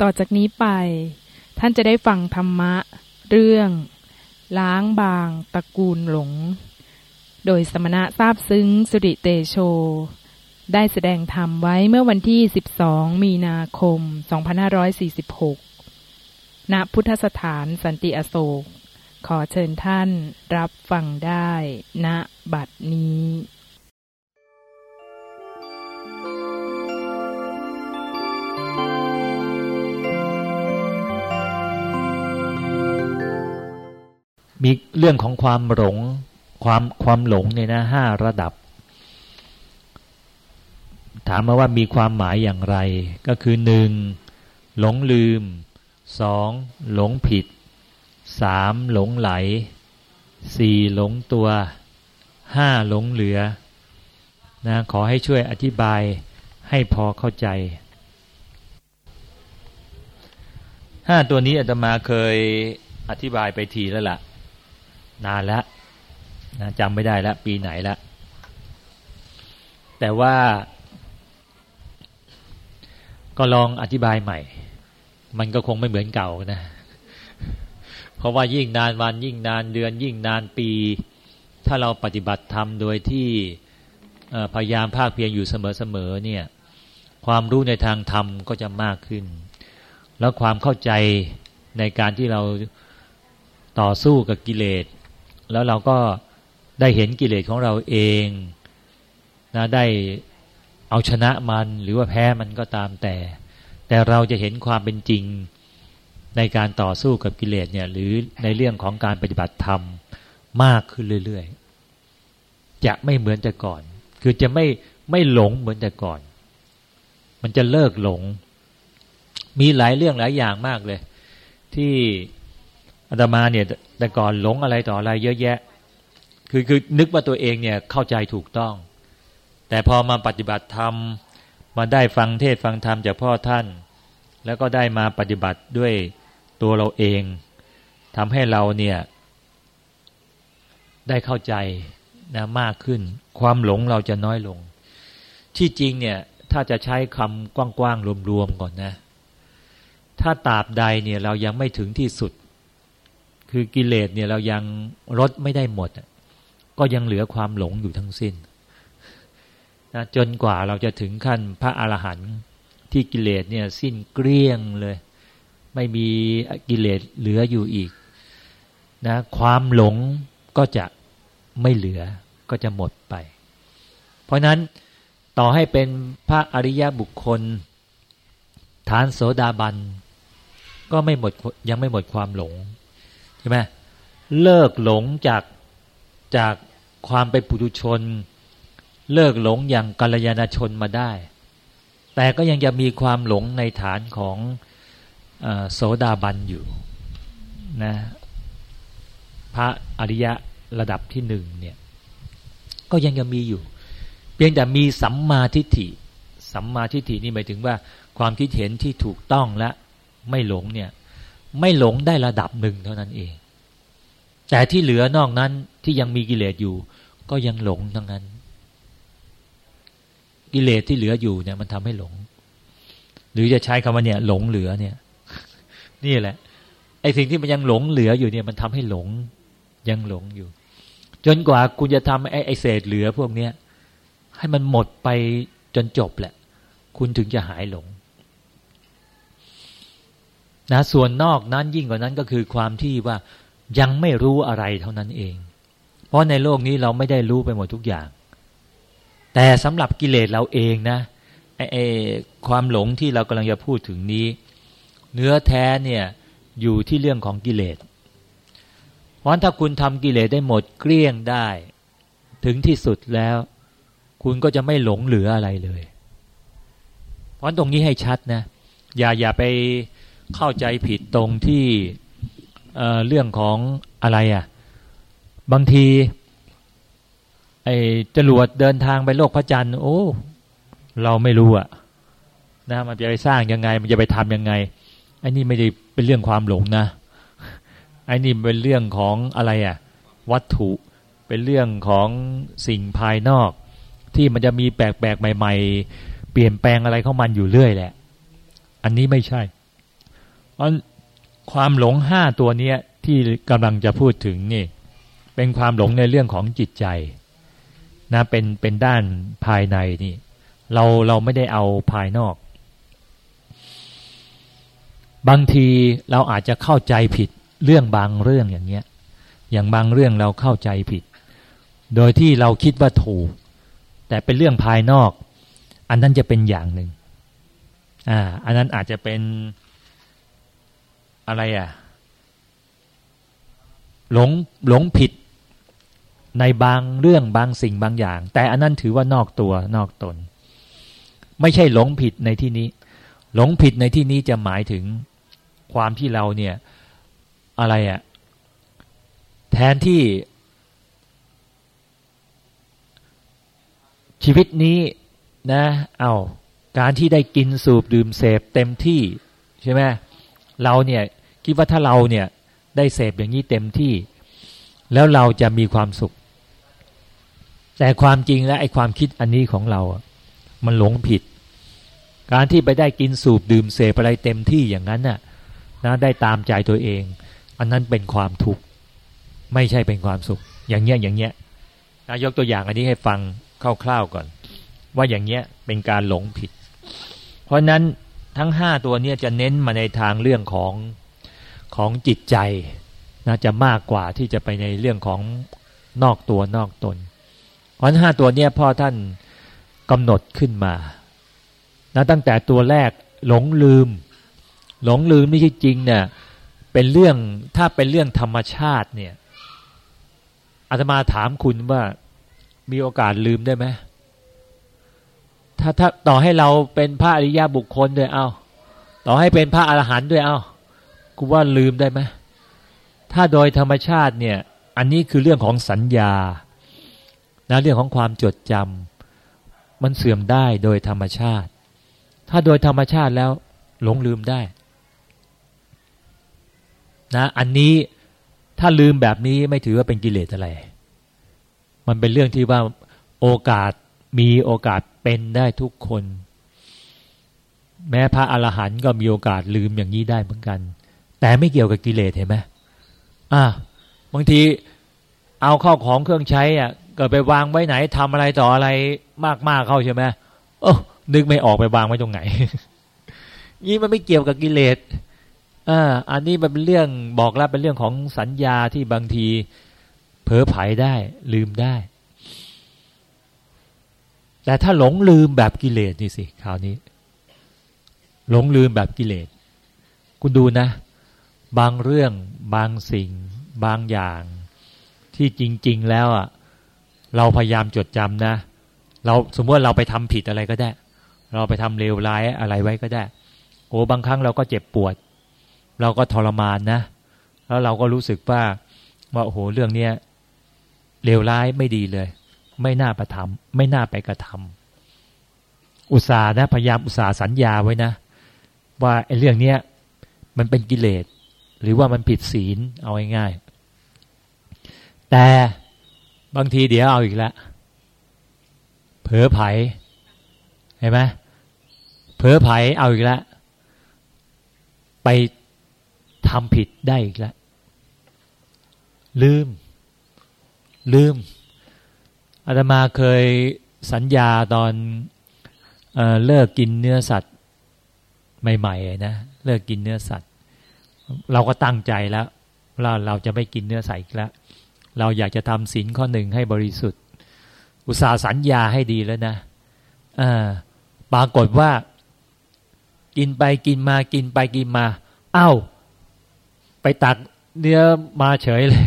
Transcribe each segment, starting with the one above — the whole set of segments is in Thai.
ต่อจากนี้ไป ท่านจะได้ฟังธรรมะ เรื่อง ล้างบางตระกูลหลง โดยสมณะทราบซึ้งสุริเตโช ได้แสดงธรรมไว้เมื่อวันที่ 12 มีนาคม 2546 ณ พุทธสถานสันติอโศก ขอเชิญท่านรับฟังได้ณบัดนี้ มีเรื่องของความหลงความความหลงเนี่ยนะห้าระดับ ถามมาว่ามีความหมายอย่างไร ก็คือหนึ่งหลงลืมสองหลงผิดสามหลงไหลสี่หลงตัวห้าหลงเหลือนะขอให้ช่วยอธิบายให้พอเข้าใจห้าตัวนี้อาตมาเคยอธิบายไปทีแล้วละ่ะ นานแล้วนะจำไม่ได้แล้วปีไหนแล้วแต่ว่า ก็ลองอธิบายใหม่ มันก็คงไม่เหมือนเก่านะ เพราะว่ายิ่งนานวันยิ่งนานเดือน ยิ่งนานปี ถ้าเราปฏิบัติธรรมโดยที่พยายามภาคเพียรอยู่เสมอๆเนี่ย ความรู้ในทางธรรมก็จะมากขึ้น แล้วความเข้าใจในการที่เราต่อสู้กับกิเลส แล้วเราก็ได้เห็นกิเลสของเราเองนะได้เอาชนะมันหรือว่าแพ้มันก็ตามแต่ แต่เราจะเห็นความเป็นจริงในการต่อสู้กับกิเลสเนี่ย หรือในเรื่องของการปฏิบัติธรรมมากขึ้นเรื่อยๆ จะไม่เหมือนแต่ก่อน คือจะไม่ไม่หลงเหมือนแต่ก่อน มันจะเลิกหลง มีหลายเรื่องหลายอย่างมากเลย ที่ อาตมาเนี่ย แต่ก่อนหลงอะไรต่ออะไรเยอะแยะ คือคือนึกว่าตัวเองเนี่ยเข้าใจถูกต้อง แต่พอมาปฏิบัติธรรมมาได้ฟังเทศฟังธรรมจากพ่อท่าน แล้วก็ได้มาปฏิบัติด้วยตัวเราเองทำให้เราเนี่ย ได้เข้าใจนะมากขึ้น ความหลงเราจะน้อยลง ที่จริงเนี่ย ถ้าจะใช้คำกว้างๆรวมๆก่อนนะ ถ้าตราบใดเนี่ยเรายังไม่ถึงที่สุด คือกิเลสเนี่ยเรายังลดไม่ได้หมด ก็ยังเหลือความหลงอยู่ทั้งสิ้นนะจนกว่าเราจะถึงขั้นพระอรหันต์ที่กิเลสเนี่ยสิ้นเกลี้ยงเลย ไม่มีกิเลสเหลืออยู่อีกนะความหลงก็จะไม่เหลือก็จะหมดไป เพราะนั้นต่อให้เป็นพระอริยบุคคล ฐานโสดาบัน ก็ไม่หมดยังไม่หมดความหลง ใช่ไหมเลิกหลงจากจากความเป็นปุถุชน เลิกหลงอย่างกัลยาณชนมาได้ แต่ก็ยังจะมีความหลงในฐานของโสดาบันอยู่นะพระอริยะระดับที่หนึ่งเนี่ยก็ยังจะมีอยู่ เพียงแต่มีสัมมาทิฏฐิสัมมาทิฏฐินี่หมายถึงว่าความคิดเห็นที่ถูกต้องและไม่หลงเนี่ย ไม่หลงได้ระดับหนึ่งเท่านั้นเอง แต่ที่เหลือนอกนั้นที่ยังมีกิเลสอยู่ ก็ยังหลงทั้งนั้น กิเลสที่เหลืออยู่เนี่ย มันทำให้หลง หรือจะใช้คำว่าเนี่ย หลงเหลือเนี่ย นี่แหละ ไอ้สิ่งที่มันยังหลงเหลืออยู่เนี่ย มันทำให้หลง ยังหลงอยู่ จนกว่าคุณจะทำไอ้ไอเศษเหลือพวกเนี้ยให้มันหมดไปจนจบแหละ คุณถึงจะหายหลง นะส่วนนอกนั้นยิ่งกว่านั้นก็คือความที่ว่ายังไม่รู้อะไรเท่านั้นเอง เพราะในโลกนี้เราไม่ได้รู้ไปหมดทุกอย่าง แต่สำหรับกิเลสเราเองนะไอ้ไอความหลงที่เรากำลังจะพูดถึงนี้ เนื้อแท้เนี่ยอยู่ที่เรื่องของกิเลสเพราะถ้าคุณทำกิเลสได้หมดเกลี้ยงได้ ถึงที่สุดแล้ว คุณก็จะไม่หลงเหลืออะไรเลย เพราะตรงนี้ให้ชัดนะ อย่าอย่าไป เข้าใจผิดตรงที่เเรื่องของอะไรอะ่ะ บางทีไอ้จรวดเดินทางไปโลกพระจันทร์โอ้ เราไม่รู้อะนะมันจะไปสร้างยังไง มันจะไปทำยังไงไอ้นี่ไม่ได้เป็นเรื่องความหลงนะไอ้นี่เป็นเรื่องของอะไรอะ่ะ วัตถุเป็นเรื่องของสิ่งภายนอก ที่มันจะมีแปลกๆใหม่ ๆ เปลี่ยนแปลงอะไรเข้ามันอยู่เรื่อยแหละ อันนี้ไม่ใช่ ราะความหลงห้าตัวเนี้ยที่กำลังจะพูดถึงนี่ เป็นความหลงในเรื่องของจิตใจนะเป็นเป็นด้านภายในนี่ เราเราไม่ได้เอาภายนอก บางทีเราอาจจะเข้าใจผิดเรื่องบางเรื่องอย่างเงี้ย อย่างบางเรื่องเราเข้าใจผิด โดยที่เราคิดว่าถูก แต่เป็นเรื่องภายนอก อันนั้นจะเป็นอย่างหนึ่งอ่า อันนั้นอาจจะเป็น อะไรอะ หลงหลงผิดในบางเรื่องบางสิ่งบางอย่าง แต่อันนั้นถือว่านอกตัวนอกตน ไม่ใช่หลงผิดในที่นี้ หลงผิดในที่นี้จะหมายถึงความที่เราเนี่ย อะไรอะแทนที่ชีวิตนี้นะ เอาการที่ได้กินสูบดื่มเสพเต็มที่ใช่ไหมเราเนี่ย คิดว่าถ้าเราเนี่ยได้เสพอย่างนี้เต็มที่ แล้วเราจะมีความสุข แต่ความจริงและไอ้ความคิดอันนี้ของเรา มันหลงผิด การที่ไปได้กินสูบดื่มเสพอะไรเต็มที่อย่างนั้นน่ะนะได้ตามใจตัวเอง อันนั้นเป็นความทุกข์ไม่ใช่เป็นความสุข อย่างเงี้ยอย่างเงี้ยนายกตัวอย่างอันนี้ให้ฟังคร่าวๆก่อน ว่าอย่างเงี้ยเป็นการหลงผิด เพราะนั้นทั้งห้าตัวเนี้จะเน้นมาในทางเรื่องของ ของจิตใจนะจะมากกว่าที่จะไปในเรื่องของนอกตัวนอกตนเพราะห้าตัวเนี้ยพ่อท่านกำหนดขึ้นมานะตั้งแต่ตัวแรกหลงลืม หลงลืมนี่จริงเนี่ยเป็นเรื่องถ้าเป็นเรื่องธรรมชาติเนี่ยอาตมาถามคุณว่ามีโอกาสลืมได้ไหมถ้าถ้าต่อให้เราเป็นพระอริยบุคคลด้วยเอาต่อให้เป็นพระอรหันต์ด้วยเอา กูว่าลืมได้ไหมถ้าโดยธรรมชาติเนี่ย อันนี้คือเรื่องของสัญญานะเรื่องของความจดจำมันเสื่อมได้โดยธรรมชาติ ถ้าโดยธรรมชาติแล้วหลงลืมได้นะอันนี้ถ้าลืมแบบนี้ไม่ถือว่าเป็นกิเลสอะไร มันเป็นเรื่องที่ว่าโอกาสมีโอกาสเป็นได้ทุกคน แม้พระอรหันต์ก็มีโอกาสลืมอย่างนี้ได้เหมือนกัน แต่ไม่เกี่ยวกับกิเลสเห็นไหมอ่าบางทีเอาเข้าของเครื่องใช้อะเกิดไปวางไว้ไหนทำอะไรต่ออะไรมากๆเข้าใช่ไหมโอ้นึกไม่ออกไปวางไว้ตรงไหน นี่มันไม่เกี่ยวกับกิเลสอ่าอันนี้มันเป็นเรื่องบอกแล้วเป็นเรื่องของสัญญาที่บางทีเผลอไผได้ลืมได้ แต่ถ้าหลงลืมแบบกิเลสนี่สิคราวนี้ หลงลืมแบบกิเลส คุณดูนะ บางเรื่องบางสิ่งบางอย่าง ที่จริง ๆ แล้วอะเราพยายามจดจำนะ เราสมมติเราไปทำผิดอะไรก็ได้ เราไปทำเลวร้ายอะไรไว้ก็ได้โอ้บางครั้งเราก็เจ็บปวด เราก็ทรมานนะ แล้วเราก็รู้สึกว่าว่าโอ้โหเรื่องเนี้ยเลวร้ายไม่ดีเลย ไม่น่าประทำไม่น่าไปกระทำอุตส่าห์นะพยายามอุตส่าห์สัญญาไว้นะ ว่าไอ้เรื่องเนี้ยมันเป็นกิเลส หรือว่ามันผิดศีลเอาง่ายๆแต่บางทีเดี๋ยวเอาอีกแล้วเผลอไผเห็นไหมเผลอไผเอาอีกแล้วไปทำผิดได้อีกแล้วลืม ลืมอาตมาเคยสัญญาตอนเอเลิกกินเนื้อสัตว์ใหม่ๆนะเลิกกินเนื้อสัตว์ เราก็ตั้งใจแล้วว่าเราจะไม่กินเนื้อสัตว์อีกแล้ว เราอยากจะทำศีลข้อหนึ่งให้บริสุทธิ์ อุตสาห์สัญญาให้ดีแล้วนะอ่าปรากฏว่า กินไปกินมากินไปกินมา เอา้า ไปตักเนื้อมาเฉยเลย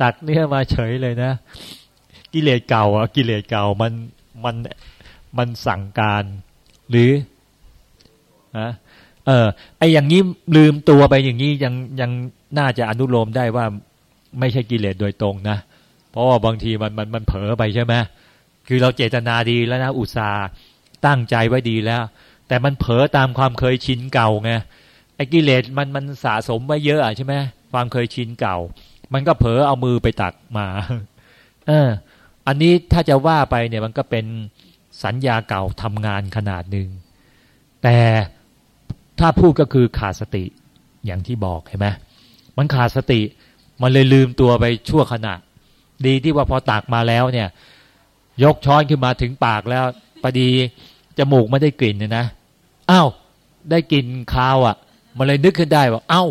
ตัดเนี่ยมาเฉยเลยนะ กิเลสเก่าอะกิเลสเก่ามันมันมันสั่งการ หรืออะ เออไออย่างนี้ลืมตัวไปอย่างนี้ยังยังน่าจะอนุโลมได้ว่าไม่ใช่กิเลสโดยตรงนะ เพราะว่าบางทีมันมันมันเผลอไปใช่ไหมคือเราเจตนาดีแล้วนะอุตส่าห์ตั้งใจไว้ดีแล้ว แต่มันเผลอตามความเคยชินเก่าไงไอ้กิเลสมันมันสะสมไว้เยอะใช่ไหมความเคยชินเก่า มันก็เผลอเอามือไปตักมา เออ อันนี้ถ้าจะว่าไปเนี่ยมันก็เป็นสัญญาเก่าทำงานขนาดหนึ่งแต่ ถ้าพูดก็คือขาดสติอย่างที่บอกเห็นไหมมันขาดสติ มันเลยลืมตัวไปชั่วขณะ ดีที่ว่าพอตักมาแล้วเนี่ย ยกช้อนขึ้นมาถึงปากแล้วพอดีจมูกไม่ได้กลิ่นเนี่ยนะอ้าวได้กลิ่นคาวอะ่ะ มันเลยนึกขึ้นได้ว่าเอ้า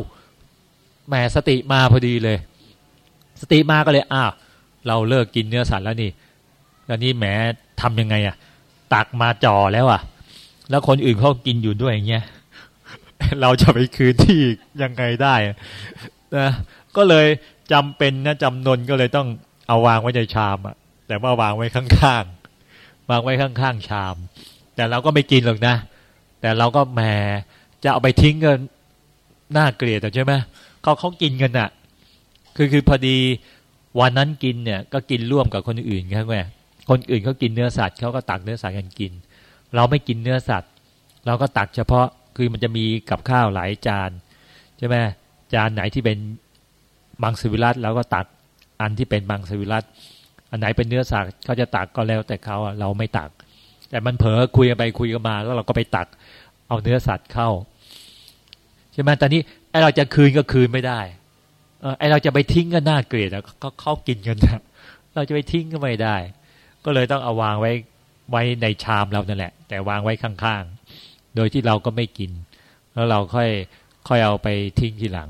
แหมสติมาพอดีเลย สติมาก็เลยอ้าวเราเลิกกินเนื้อสัตว์แล้วนี่แล้วนี่แหมทำยังไงอะ่ะตักมาจ่อแล้วอะ่ะ แล้วคนอื่นเขากินอยู่ด้วยอย่างเงี้ย เราจะไปคืนที่ยังไงได้นะก็เลยจำเป็นนะจำนนก็เลยต้องเอาวางไว้ในชามอะแต่ว่าวางไว้ข้างๆวางไว้ข้างๆชาม แต่เราก็ไม่กินหรอกนะ แต่เราก็แหมจะเอาไปทิ้งกันน่าเกลียดใช่ไหมเขาเขากินกันอะคือคือพอดีวันนั้นกินเนี่ย ก็กินร่วมกับคนอื่นครับแม่คนอื่นเขากินเนื้อสัตว์เขาก็ตักเนื้อสัตว์กันกิน เราไม่กินเนื้อสัตว์ เราก็ตักเฉพาะ คือมันจะมีกับข้าวหลายจานใช่ไหมจานไหนที่เป็นมังสวิรัตเราก็ตักอันที่เป็นมังสวิรัตอันไหนเป็นเนื้อสัตว์เขาจะตักก็แล้วแต่เขาเราไม่ตัก แต่มันเผลอคุยกันไปคุยกันมา แล้วเราก็ไปตัก เอาเนื้อสัตว์เข้าใช่ไหมตอนนี้ไอเราจะคืนก็คืนไม่ได้ไอเราจะไปทิ้งก็น่าเกลียดเขาเขากินกันนะเราจะไปทิ้งก็ไม่ได้ ก็เลยต้องเอาวางไว้ไว้ในชามเรานั่นแหละ แต่วางไว้ข้างๆ โดยที่เราก็ไม่กิน แล้วเราค่อยค่อยเอาไปทิ้งทีหลัง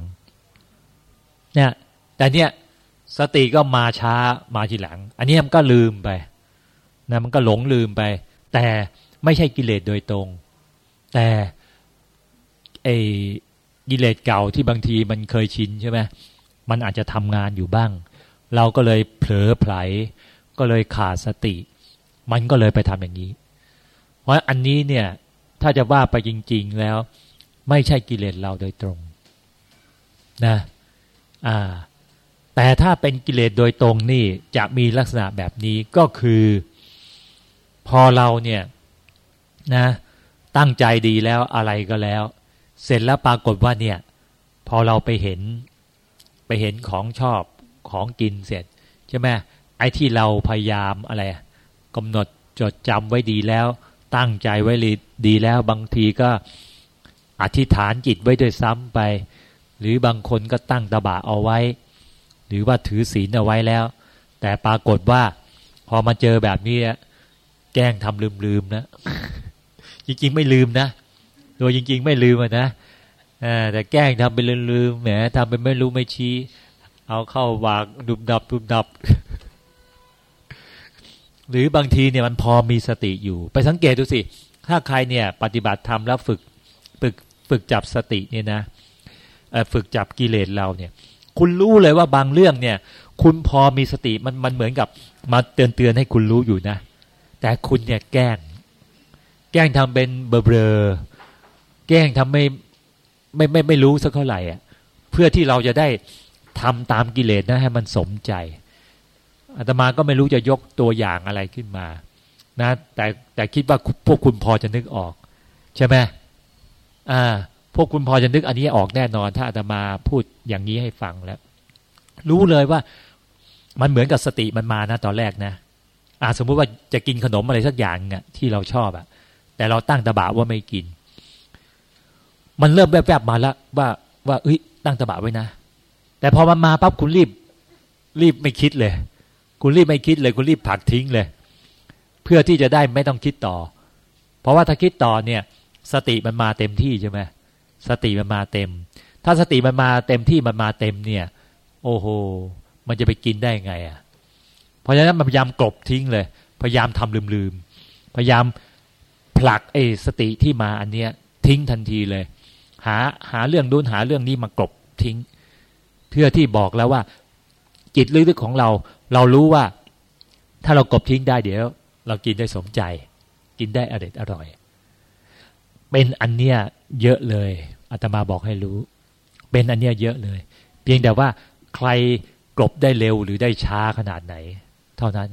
เนี่ยแต่เนี่ยสติก็มาช้ามาทีหลัง อันนี้มันก็ลืมไปนะมันก็หลงลืมไป แต่ไม่ใช่กิเลสโดยตรง แต่ไอ้กิเลสเก่าที่บางทีมันเคยชินใช่ไหมมันอาจจะทำงานอยู่บ้าง เราก็เลยเผลอไผล ก็เลยขาดสติ มันก็เลยไปทำอย่างนี้ เพราะอันนี้เนี่ย ถ้าจะว่าไปจริง ๆแล้ว ไม่ใช่กิเลสเราโดยตรงนะอ่าแต่ถ้าเป็นกิเลสโดยตรงนี่จะมีลักษณะแบบนี้ก็คือ พอเราเนี่ยนะตั้งใจดีแล้วอะไรก็แล้ว เสร็จแล้วปรากฏว่าเนี่ย พอเราไปเห็นไปเห็นของชอบของกินเสร็จใช่ไหมไอ้ที่เราพยายามอะไรกำหนดจดจำไว้ดีแล้ว ตั้งใจไว้ดีแล้วบางทีก็อธิษฐานจิตไว้ด้วยซ้ำไป หรือบางคนก็ตั้งตบะเอาไว้ หรือว่าถือศีลเอาไว้แล้ว แต่ปรากฏว่าพอมาเจอแบบนี้แกล้งทำลืมๆนะ จริงๆ ไม่ลืมนะ โดยจริง ๆ ไม่ลืมนะแต่แกล้งทำเป็นลืมๆแหมทำเป็นไม่รู้ไม่ชี้ เอาเข้าวางดุมดับดุมดับ หรือบางทีเนี่ยมันพอมีสติอยู่ ไปสังเกตดูสิ ถ้าใครเนี่ยปฏิบัติธรรมแล้วฝึกฝึกฝึกจับสติเนี่ยนะฝึกจับกิเลสเราเนี่ย คุณรู้เลยว่าบางเรื่องเนี่ย คุณพอมีสติมันมันเหมือนกับมาเตือนเตือนให้คุณรู้อยู่นะ แต่คุณเนี่ยแกล้ง แกล้งทำเป็นเบลอแกล้งทำไม่ไม่ไม่ไม่รู้สักเท่าไหร่อะเพื่อที่เราจะได้ทำตามกิเลสนะให้มันสมใจ อาตมาก็ไม่รู้จะยกตัวอย่างอะไรขึ้นมา นะ แต่แต่คิดว่าพวกคุณพอจะนึกออก ใช่ไหมอ่า พวกคุณพอจะนึกอันนี้ออกแน่นอน ถ้าอาตมาพูดอย่างนี้ให้ฟังแล้ว รู้เลยว่า มันเหมือนกับสติมันมานะตอนแรกนะอ่าสมมุติว่าจะกินขนมอะไรสักอย่างเงี้ยที่เราชอบอะแต่เราตั้งตะบะว่าไม่กิน มันเริ่มแวบๆมาแล้วว่าว่าเอ้ยตั้งตะบะไว้นะแต่พอมันมาปั๊บคุณรีบ รีบไม่คิดเลย คุณรีบไม่คิดเลย คุณรีบผักทิ้งเลย เพื่อที่จะได้ไม่ต้องคิดต่อ เพราะว่าถ้าคิดต่อเนี่ย สติมันมาเต็มที่ใช่ไหมสติมันมาเต็ม ถ้าสติมันมาเต็มที่มันมาเต็มเนี่ย โอ้โหมันจะไปกินได้ไงอะ เพราะฉะนั้นพยายามกลบทิ้งเลย พยายามทำลืมๆพยายามผลักเอสติที่มาอันเนี้ย ทิ้งทันทีเลย หาหาเรื่องนู้นหาเรื่องนี้มากลบทิ้ง เพื่อที่บอกแล้วว่า จิตลึกๆของเรา เรารู้ว่า ถ้าเรากบทิ้งได้เดี๋ยว เรากินได้สมใจ กินได้อร่อยอร่อย เป็นอันเนี้ยเยอะเลยอาตมาบอกให้รู้ เป็นอันเนี้ยเยอะเลย เพียงแต่ว่าใครกลบได้เร็วหรือได้ช้าขนาดไหน เท่านั้น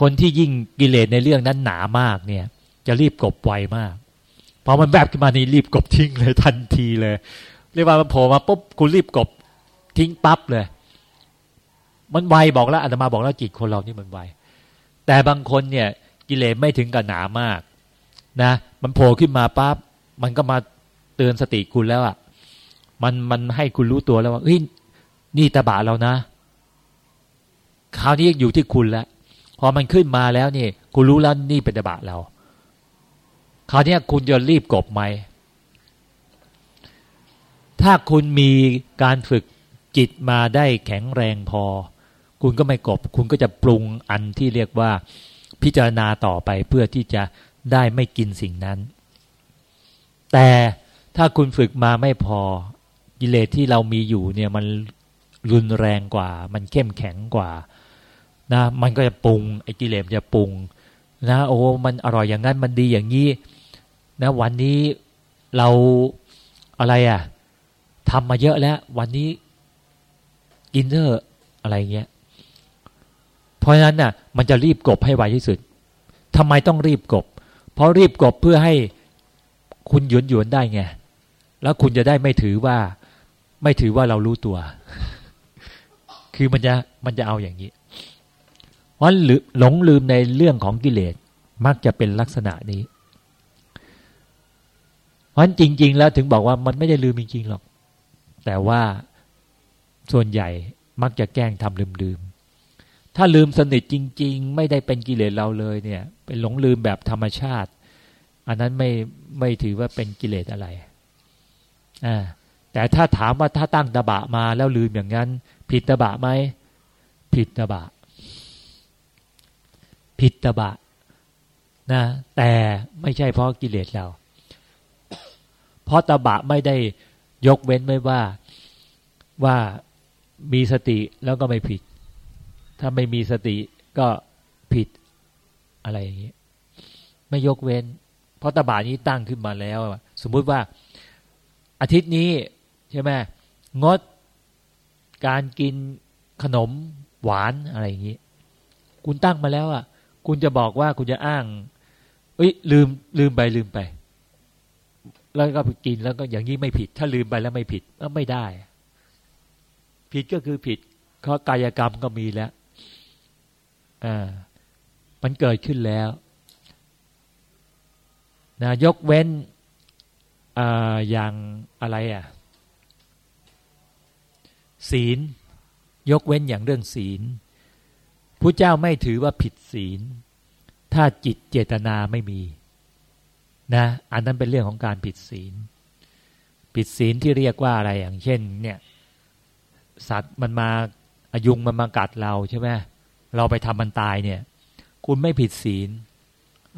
คนที่ยิ่งกิเลสในเรื่องนั้นหนามากเนี่ย จะรีบกบไวมากพอมันแบบขึ้นมานี่รีบกบทิ้งเลยทันทีเลย เรียกว่ามันโผล่มาปุ๊บคุณรีบกบทิ้งปั๊บเลย มันไวบอกแล้วอาตมาบอกแล้วจิตคนเรานี่มันไวแต่บางคนเนี่ยกิเลสไม่ถึงกับหนามาก นะ มันโผล่ขึ้นมาปั๊บมันก็มาเตือนสติคุณแล้วอะ่ะ มันมันให้คุณรู้ตัวแล้วว่าเฮ้ยนี่ตบะเรานะคราวนี้อยู่ที่คุณแล้วพอมันขึ้นมาแล้วนี่คุณรู้แล้วนี่เป็นตบะเราคราวนี้คุณจะรีบกบไหม ถ้าคุณมีการฝึกจิตมาได้แข็งแรงพอ คุณก็ไม่กบ คุณก็จะปรุงอันที่เรียกว่าพิจารณาต่อไปเพื่อที่จะได้ไม่กินสิ่งนั้น แต่ถ้าคุณฝึกมาไม่พอกิเลสที่เรามีอยู่เนี่ยมันรุนแรงกว่า มันเข้มแข็งกว่านะมันก็จะปรุงไอ้กิเลสจะปรุงนะโอ้มันอร่อยอย่างนั้นมันดีอย่างนี้นะวันนี้เราอะไรอะทำมาเยอะแล้ว วันนี้กินเถอะอะไรเงี้ย เพราะฉะนั้นน่ะมันจะรีบกบให้ไวที่สุดทำไมต้องรีบกบ เพราะรีบกบเพื่อให้คุณหยวนหยวนได้ไง แล้วคุณจะได้ไม่ถือว่า ไม่ถือว่าเรารู้ตัว คือมันจะมันจะเอาอย่างนี้เพราะหลงลืมในเรื่องของกิเลสมักจะเป็นลักษณะนี้เพราะจริง ๆ แล้วถึงบอกว่ามันไม่ได้ลืมจริงๆหรอก แต่ว่าส่วนใหญ่มักจะแกล้งทำลืมๆ ถ้าลืมสนิทจริง ๆ ไม่ได้เป็นกิเลสเราเลยเนี่ย เป็นหลงลืมแบบธรรมชาติ อันนั้นไม่ไม่ถือว่าเป็นกิเลสอะไรอ่าแต่ถ้าถามว่าถ้าตั้งตบะมาแล้วลืมอย่างนั้น ผิดตบะไหมผิดตบะ ผิดตบะนะแต่ไม่ใช่เพราะกิเลสเรา เพราะตบะไม่ได้ยกเว้นไว้ว่าว่ามีสติแล้วก็ไม่ผิด ถ้าไม่มีสติก็ผิดอะไรอย่างนี้ไม่ยกเว้น เพราะตบะนี้ตั้งขึ้นมาแล้ว สมมุติว่าอาทิตย์นี้ใช่ไหมงดการกินขนมหวานอะไรอย่างนี้ คุณตั้งมาแล้วอะ คุณจะบอกว่าคุณจะอ้างเอ้ยลืมลืมไปลืมไป แล้วก็กินแล้วก็อย่างนี้ไม่ผิด ถ้าลืมไปแล้วไม่ผิดก็ไม่ได้ ผิดก็คือผิดเพราะกายกรรมก็มีแล้ว อ่ามันเกิดขึ้นแล้วนะยกเว้นออย่างอะไรอะ ศีล ยกเว้นอย่างเรื่องศีลพระเจ้าไม่ถือว่าผิดศีล ถ้าจิตเจตนาไม่มี นะ อันนั้นเป็นเรื่องของการผิดศีล ผิดศีลที่เรียกว่าอะไรอย่างเช่น เนี่ย สัตว์มันมาอายุงมันมากัดเราใช่ไหม เราไปทำมันตายเนี่ย คุณไม่ผิดศีล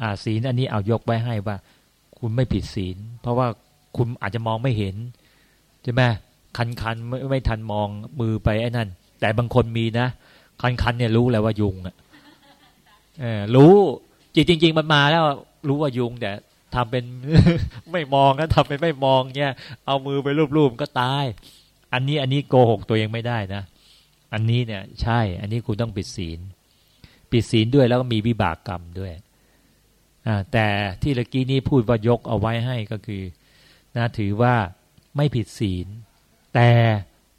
อ่าศีลอันนี้เอายกไว้ให้ว่า คุณไม่ผิดศีล เพราะว่าคุณอาจจะมองไม่เห็นใช่ไหมคันคันไม่ไม่ทันมองมือไปไอ้นั่น แต่บางคนมีนะ คันคันเนี่ยรู้แล้วว่ายุงอะเออรู้จริงจริงมันมาแล้วรู้ว่ายุงแต่ทำเป็นไม่มองนะทำเป็นไม่มองเนี่ย เอามือไปรูปๆก็ตาย อันนี้อันนี้โกหกตัวเองไม่ได้นะ อันนี้เนี่ยใช่ อันนี้คุณต้องปิดศีล ปิดศีลด้วยแล้วก็มีวิบากกรรมด้วยแต่ที่เมื่อกี้นี้พูดว่ายกเอาไว้ให้ก็คือนะถือว่าไม่ผิดศีล แต่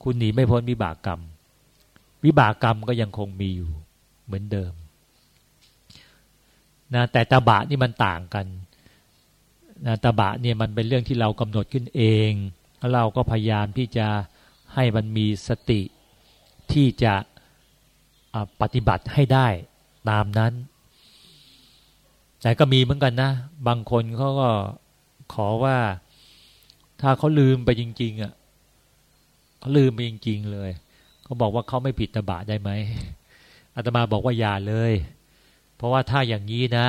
คุณหนีไม่พ้นวิบากกรรม วิบากกรรมก็ยังคงมีอยู่เหมือนเดิมนะแต่ตาบะนี่มันต่างกันนะตาบะเนี่ยมันเป็นเรื่องที่เรากำหนดขึ้นเองแล้วเราก็พยายามที่จะให้มันมีสติ ที่จะปฏิบัติให้ได้ตามนั้น แต่ก็มีเหมือนกันนะ บางคนเขาก็ขอว่าถ้าเขาลืมไปจริง ๆอะเขาลืมไปจริง ๆ เลยเขาบอกว่าเขาไม่ผิดตบะได้ไหมอาตมาบอกว่าอย่าเลย เพราะว่าถ้าอย่างนี้นะ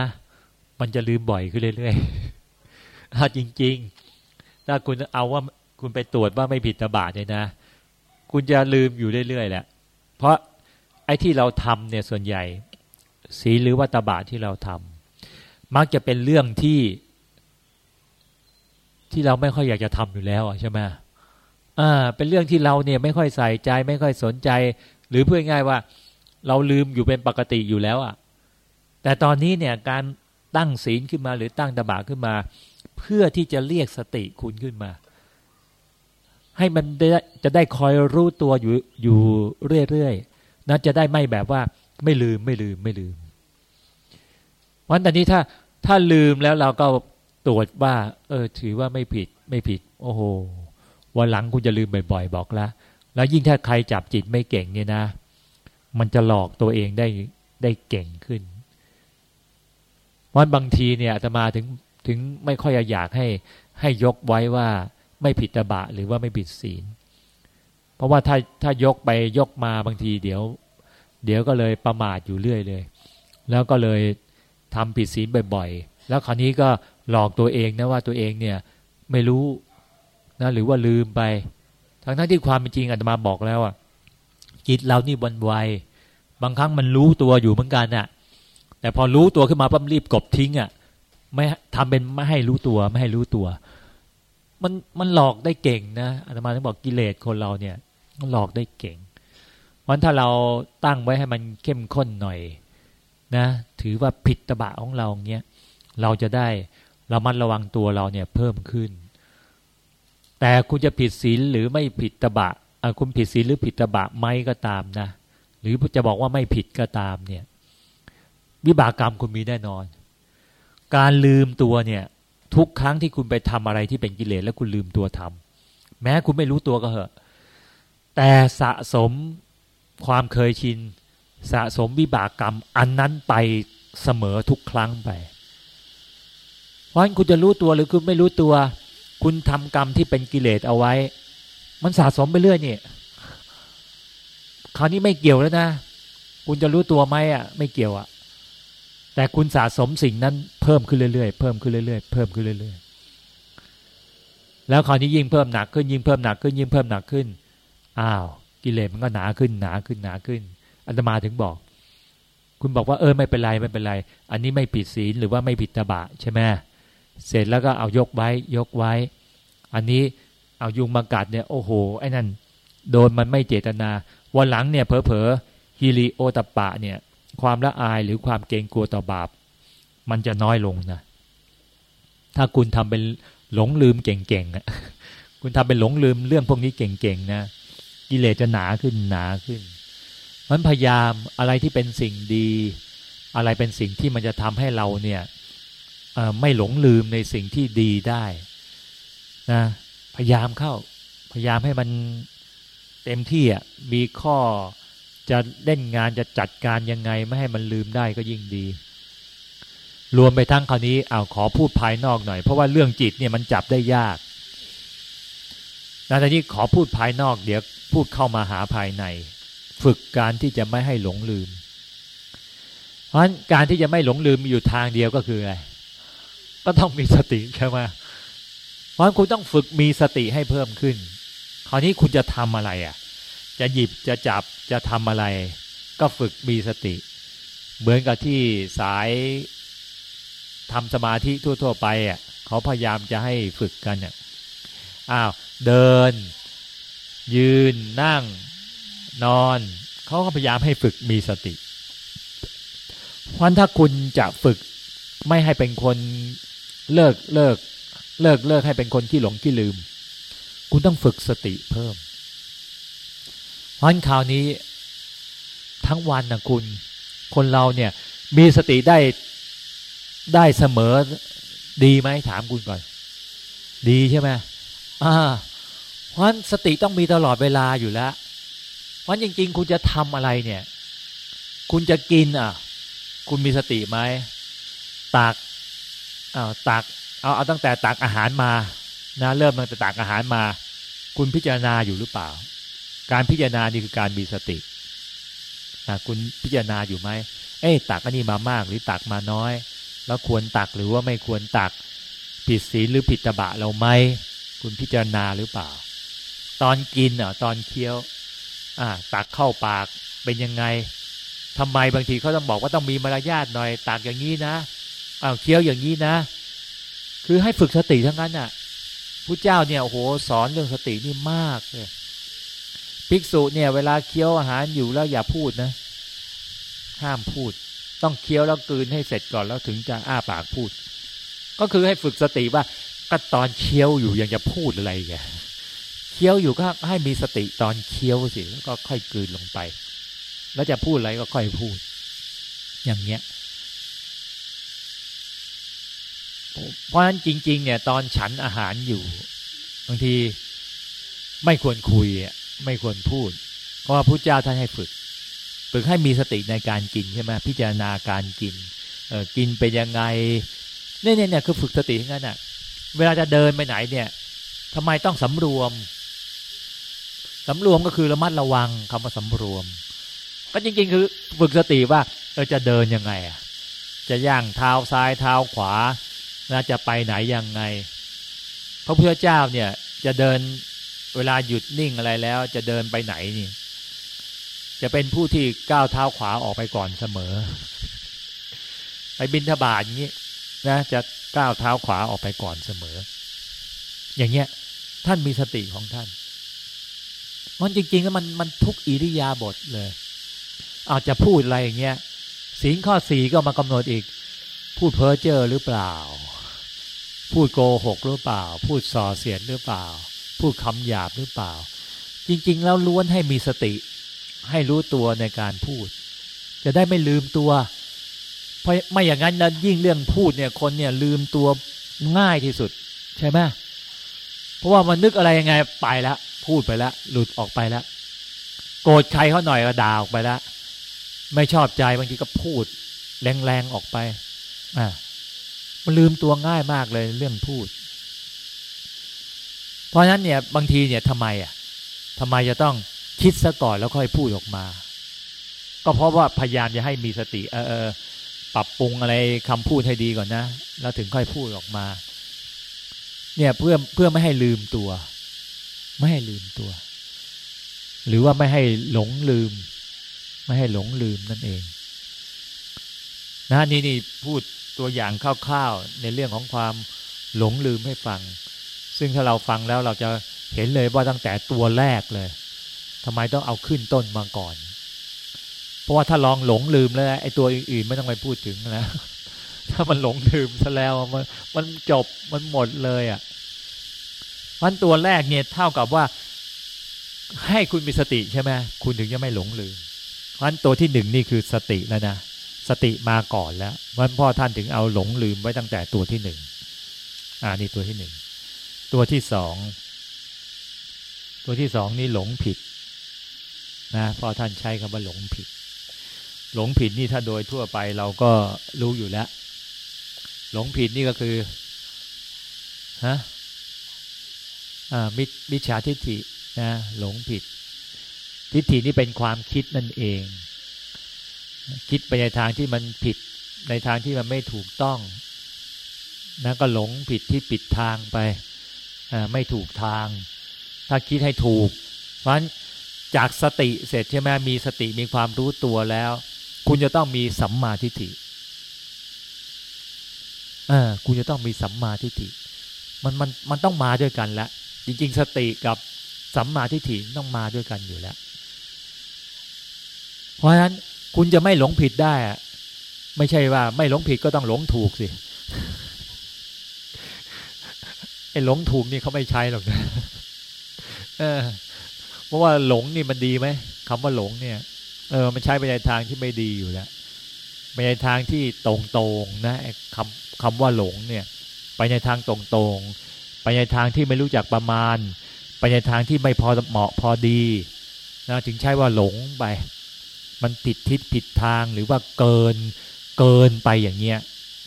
มันจะลืมบ่อยขึ้นเรื่อยๆถ้าจริง ๆ ถ้าคุณเอาว่าคุณไปตรวจว่าไม่ผิดตบะเนี่ยนะ คุณจะลืมอยู่เรื่อยๆแหละ เพราะไอ้ที่เราทำเนี่ยส่วนใหญ่ สีหรือว่าตบะที่เราทำมักจะเป็นเรื่องที่ ที่เราไม่ค่อยอยากจะทำอยู่แล้วใช่ไหมอ่าเป็นเรื่องที่เราเนี่ยไม่ค่อยใส่ใจ ไม่ค่อยสนใจ หรือเพื่อง่ายว่า เราลืมอยู่เป็นปกติอยู่แล้วอะ่ะ แต่ตอนนี้เนี่ยการตั้งศีลขึ้นมาหรือตั้งตบะขึ้นมา เพื่อที่จะเรียกสติคุณขึ้นมา ให้มันจะได้คอยรู้ตัวอยู่อยู่เรื่อยๆนะจะได้ไม่แบบว่า ไม่ลืมไม่ลืมไม่ลืมวันตอนนี้ถ้าถ้าลืมแล้วเราก็ตรวจว่า เออ ถือว่าไม่ผิดไม่ผิด โอ้โหวันหลังคุณจะลืมบ่อย ๆ บอกละแล้วยิ่งถ้าใครจับจิตไม่เก่งเนี่ยนะ มันจะหลอกตัวเองได้ได้เก่งขึ้นเพราะบางทีเนี่ยจะมาถึงถึงไม่ค่อยอยากให้ให้ยกไว้ว่า ไม่ผิดตบะหรือว่าไม่ผิดศีล เพราะว่าถ้าถ้ายกไปยกมาบางทีเดี๋ยว เดี๋ยวก็เลยประมาทอยู่เรื่อยเลย แล้วก็เลยทำผิดศีลบ่อยๆ แล้วคราวนี้ก็หลอกตัวเองนะว่าตัวเองเนี่ยไม่รู้นะหรือว่าลืมไป ทั้งทั้งที่ความเป็นจริงอาตมาบอกแล้วอะจิตเรานี่วันไวบางครั้งมันรู้ตัวอยู่เหมือนกันน่ะ แต่พอรู้ตัวขึ้นมาปั๊บรีบกบทิ้งอะไม่ทำเป็นไม่ให้รู้ตัวไม่ให้รู้ตัว มันมันหลอกได้เก่งนะอาตมาต้องบอกกิเลสคนเราเนี่ยมันหลอกได้เก่งเพราะถ้าเราตั้งไว้ให้มันเข้มข้นหน่อยนะถือว่าผิดตบะของเราเนี้ยเราจะได้เรามัดระวังตัวเราเนี่ยเพิ่มขึ้น แต่คุณจะผิดศีลหรือไม่ผิดตบะคุณผิดศีลหรือผิดตบะไหมก็ตามนะ หรือจะบอกว่าไม่ผิดก็ตามเนี่ยวิบากกรรมคุณมีแน่นอน การลืมตัวเนี่ย ทุกครั้งที่คุณไปทำอะไรที่เป็นกิเลสแล้วคุณลืมตัวทำแม้คุณไม่รู้ตัวก็เหอะ แต่สะสมความเคยชิน สะสมวิบากกรรม อันนั้นไปเสมอทุกครั้งไปเพราะงั้นคุณจะรู้ตัวหรือคุณไม่รู้ตัว คุณทำกรรมที่เป็นกิเลสเอาไว้ มันสะสมไปเรื่อยนี่คราวนี้ไม่เกี่ยวแล้วนะ คุณจะรู้ตัวไหมอะ ไม่เกี่ยวอะ แต่คุณสะสมสิ่งนั้นเพิ่มขึ้นเรื่อยๆ เพิ่มขึ้นเรื่อยๆ เพิ่มขึ้นเรื่อยๆ แล้วคราวนี้ยิ่งเพิ่มหนักขึ้นยิ่งเพิ่มหนักขึ้นยิ่งเพิ่มหนักขึ้น อ้าว กิเลสมันก็หนาขึ้นหนาขึ้นหนาขึ้นอัตมาถึงบอก คุณบอกว่าเออไม่เป็นไรไม่เป็นไร อันนี้ไม่ผิดศีลหรือว่าไม่ผิดตบะใช่ไหมเสร็จแล้วก็เอายกไว้ยกไว้ อันนี้เอายุงมากัดเนี่ยโอ้โหไอ้นั่นโดนมันไม่เจตนา วันหลังเนี่ยเผลอๆฮิริโอตปะเนี่ย ความละอายหรือความเกรงกลัวต่อบาป มันจะน้อยลงนะ ถ้าคุณทำเป็นหลงลืมเก่งๆคุณทำเป็นหลงลืมเรื่องพวกนี้เก่งๆนะกิเลสจะหนาขึ้นหนาขึ้นมันพยายามอะไรที่เป็นสิ่งดี อะไรเป็นสิ่งที่มันจะทำให้เราเนี่ยไม่หลงลืมในสิ่งที่ดีได้นะพยายามเข้า พยายามให้มันเต็มที่อะมีข้อ จะเล่นงานจะจัดการยังไงไม่ให้มันลืมได้ก็ยิ่งดี รวมไปทั้งคราวนี้เอาขอพูดภายนอกหน่อย เพราะว่าเรื่องจิตเนี่ยมันจับได้ยากนะตอนนี้ขอพูดภายนอกเดี๋ยวพูดเข้ามาหาภายใน ฝึกการที่จะไม่ให้หลงลืม เพราะฉะนั้นการที่จะไม่หลงลืมมีอยู่ทางเดียวก็คืออะไรก็ต้องมีสติใช่ไหมเพราะฉะนั้นคุณต้องฝึกมีสติให้เพิ่มขึ้น คราวนี้คุณจะทำอะไรอะ จะหยิบจะจับจะทำอะไร ก็ฝึกมีสติ เหมือนกับที่สายทำสมาธิทั่ว ๆ ไปอะเขาพยายามจะให้ฝึกกันเนี่ยอ้าวเดิน ยืนนั่งนอน เขาก็พยายามให้ฝึกมีสติเพราะถ้าคุณจะฝึกไม่ให้เป็นคนเลิกเลิก เลิกเลิกให้เป็นคนที่หลงที่ลืม คุณต้องฝึกสติเพิ่ม เพราะคราวนี้ทั้งวันนะคุณ คนเราเนี่ยมีสติได้ได้เสมอดีไหมถามคุณก่อน ดีใช่ไหมอ่าเพราะสติต้องมีตลอดเวลาอยู่แล้วเพราะจริง ๆ คุณจะทำอะไรเนี่ย คุณจะกินอะ คุณมีสติไหมตักอ้าตักเอาเอาตั้งแต่ตักอาหารมานะเริ่มตั้งแต่ตักอาหารมา คุณพิจารณาอยู่หรือเปล่า การพิจารณานี่คือการมีสติคุณพิจารณาอยู่ไหมเอ้ตักอันนี้มามากหรือตักมาน้อย แล้วควรตักหรือว่าไม่ควรตักผิดศีลหรือผิดตบะเราไหมคุณพิจารณาหรือเปล่า ตอนกินอะตอนเคี้ยวอ่าตักเข้าปากเป็นยังไงทำไมบางทีเขาต้องบอกว่าต้องมีมารยาทหน่อยตักอย่างนี้นะอ้าวเคี้ยวอย่างนี้นะ คือให้ฝึกสติทั้งนั้นอะพระเจ้าเนี่ยโอ้โหสอนเรื่องสตินี่มากเลย ภิกษุเนี่ย เวลาเคี้ยวอาหารอยู่แล้วอย่าพูดนะ ห้ามพูด ต้องเคี้ยวแล้วกืนให้เสร็จก่อนแล้วถึงจะอ้าปากพูด ก็คือให้ฝึกสติว่าก็ตอนเคี้ยวอยู่ยังจะพูดอะไรแกเคี้ยวอยู่ก็ให้มีสติตอนเคี้ยวสิแล้วก็ค่อยกืนลงไป แล้วจะพูดอะไรก็ค่อยพูด อย่างเงี้ยเพราะฉะนั้นจริง ๆ เนี่ย ตอนฉันอาหารอยู่ บางทีไม่ควรคุยอะ ไม่ควรพูด เพราะว่าพระเจ้าท่านให้ฝึก ฝึกให้มีสติในการกินใช่ไหมพิจารณาการกินเออกินเป็นยังไงเนี่ยเนี่ยคือฝึกสติทั้งนั้นอะ เวลาจะเดินไปไหนเนี่ยทำไมต้องสำรวมสำรวมก็คือระมัดระวังคำว่าสำรวม ก็จริง ๆ คือฝึกสติว่าเออจะเดินยังไงอะ จะย่างเท้าซ้ายเท้าขวาน่าจะไปไหนยังไง พระพุทธเจ้าเนี่ยจะเดิน เวลาหยุดนิ่งอะไรแล้วจะเดินไปไหนนี่ จะเป็นผู้ที่ก้าวเท้าขวาออกไปก่อนเสมอ ไปบินทบาทอย่างนี้นะจะก้าวเท้าขวาออกไปก่อนเสมอ อย่างเงี้ย ท่านมีสติของท่านมันจริงๆแล้วมันมันทุกอิริยาบถเลย อาจจะพูดอะไรอย่างเงี้ยสีลข้อสี่ก็มากำหนดอีก พูดเพ้อเจ้อหรือเปล่า พูดโกหกหรือเปล่า พูดส่อเสียดหรือเปล่า พูดคำหยาบหรือเปล่า จริง ๆ แล้วล้วนให้มีสติ ให้รู้ตัวในการพูด จะได้ไม่ลืมตัว เพราะไม่อย่างนั้นนะยิ่งเรื่องพูดเนี่ยคนเนี่ยลืมตัวง่ายที่สุด ใช่ไหมเพราะว่ามันนึกอะไรยังไงไปแล้วพูดไปแล้วหลุดออกไปแล้วโกรธใครเขาหน่อยก็ด่าออกไปแล้วไม่ชอบใจบางทีก็พูด แรงๆออกไป อ่ามันลืมตัวง่ายมากเลยเรื่องพูด เพราะฉะนั้นเนี่ยบางทีเนี่ยทำไมอะทำไมจะต้องคิดซะก่อนแล้วค่อยพูดออกมา ก็เพราะว่าพยายามจะให้มีสติเออปรับปรุงอะไรคำพูดให้ดีก่อนนะ แล้วถึงค่อยพูดออกมา เนี่ยเพื่อเพื่อไม่ให้ลืมตัว ไม่ให้ลืมตัว หรือว่าไม่ให้หลงลืม ไม่ให้หลงลืมนั่นเอง นะนี่นี่พูดตัวอย่างคร่าวๆในเรื่องของความหลงลืมให้ฟัง ซึ่งถ้าเราฟังแล้วเราจะเห็นเลยว่าตั้งแต่ตัวแรกเลยทำไมต้องเอาขึ้นต้นมาก่อน เพราะว่าถ้าลองหลงลืมแล้วไอ้ตัวอื่นๆไม่ต้องไปพูดถึงแล้วถ้ามันหลงลืมซะแล้วมันมันจบมันหมดเลยอะ่ะมันตัวแรกเนี่ยเท่ากับว่า ให้คุณมีสติใช่ไหมคุณถึงจะไม่หลงลืมพันตัวที่หนึ่งนี่คือสติแล้วนะสติมาก่อนแล้ววันพ่อท่านถึงเอาหลงลืมไว้ตั้งแต่ตัวที่หนึ่งอ่านี่ตัวที่หนึ่ง ตัวที่สอง ตัวที่สองนี่หลงผิดนะพอท่านใช้คำว่าหลงผิด หลงผิดนี่ถ้าโดยทั่วไปเราก็รู้อยู่แล้ว หลงผิดนี่ก็คือฮะอ่ามิมิจฉาทิฏฐินะหลงผิด ทิฏฐินี่เป็นความคิดนั่นเอง คิดไปในทางที่มันผิดในทางที่มันไม่ถูกต้องนะก็หลงผิดที่ปิดทางไป ไม่ถูกทาง ถ้าคิดให้ถูก เพราะฉะนั้นจากสติเสร็จใช่ไหมมีสติมีความรู้ตัวแล้ว คุณจะต้องมีสัมมาทิฏฐิอ่าคุณจะต้องมีสัมมาทิฏฐิมันมันมันต้องมาด้วยกันแล้วจริง ๆ สติกับสัมมาทิฏฐิต้องมาด้วยกันอยู่แล้ว เพราะฉะนั้นคุณจะไม่หลงผิดได้ ไม่ใช่ว่าไม่หลงผิดก็ต้องหลงถูกสิ ไอ้หลงถูกนี่เขาไม่ใช้หรอกนะเออเพราะว่าหลงนี่มันดีไหมคำว่าหลงเนี่ย เออ มันใช้ไปในทางที่ไม่ดีอยู่แล้วไปในทางที่ตรงๆนะคำคำว่าหลงเนี่ย ไปในทางตรงๆไปในทางที่ไม่รู้จักประมาณ ไปในทางที่ไม่พอเหมาะพอดีนะถึงใช้ว่าหลงไป มันผิดทิศผิดทางหรือว่าเกินเกินไปอย่างเงี้ย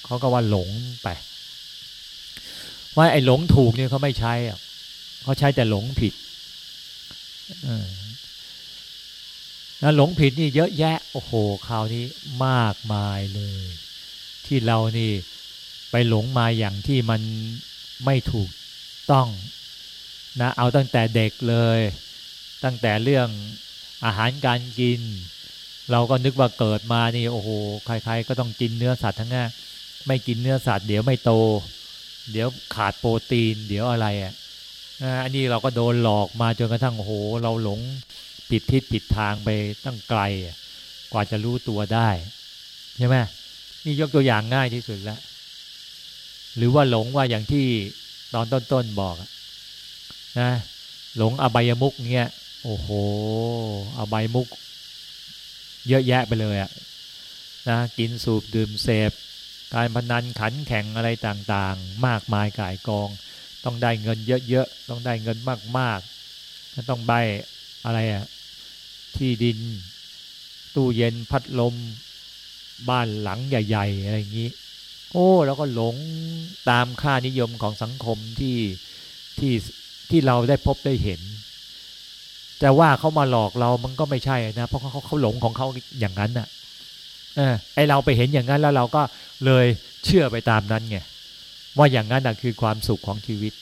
เขาก็ว่าหลงไป ว่าไอ้หลงถูกเนี่ยเขาไม่ใช้อะเขาใช้แต่หลงผิดแล้วหลงผิดนี่เยอะแยะ โอ้โหคราวนี้มากมายเลย ที่เรานี่ไปหลงมาอย่างที่มันไม่ถูกต้องนะเอาตั้งแต่เด็กเลย ตั้งแต่เรื่องอาหารการกิน เราก็นึกว่าเกิดมานี่โอ้โหใครๆก็ต้องกินเนื้อสัตว์ทั้งนั้นไม่กินเนื้อสัตว์เดี๋ยวไม่โต เดี๋ยวขาดโปรตีน เดี๋ยวอะไรอะอันนี้เราก็โดนหลอกมาจนกระทั่งโห เราหลงผิดทิศผิดทางไปตั้งไกล กว่าจะรู้ตัวได้ใช่ไหมนี่ยกตัวอย่างง่ายที่สุดแล้วหรือว่าหลงว่าอย่างที่ตอนต้นๆบอกนะหลงอบายมุกเนี้ยโอ้โหอบายมุก เยอะแยะไปเลยอะนะกินสูบดื่มเสพ การพนันขันแข่งอะไรต่างๆ มากมายก่ายกอง ต้องได้เงินเยอะๆต้องได้เงินมากๆต้องใบอะไรอะที่ดิน ตู้เย็นพัดลม บ้านหลังใหญ่ ๆ อะไรอย่างนี้ โอ้แล้วก็หลงตามค่านิยมของสังคมที่ที่ที่เราได้พบได้เห็น แต่ว่าเขามาหลอกเรามันก็ไม่ใช่นะ เพราะเขาเขาหลงของเขาอย่างนั้นน่ะ อไอเราไปเห็นอย่างนั้นแล้วเราก็เลยเชื่อไปตามนั้นไงว่าอย่างนั้นน่ะคือความสุขของชีวิต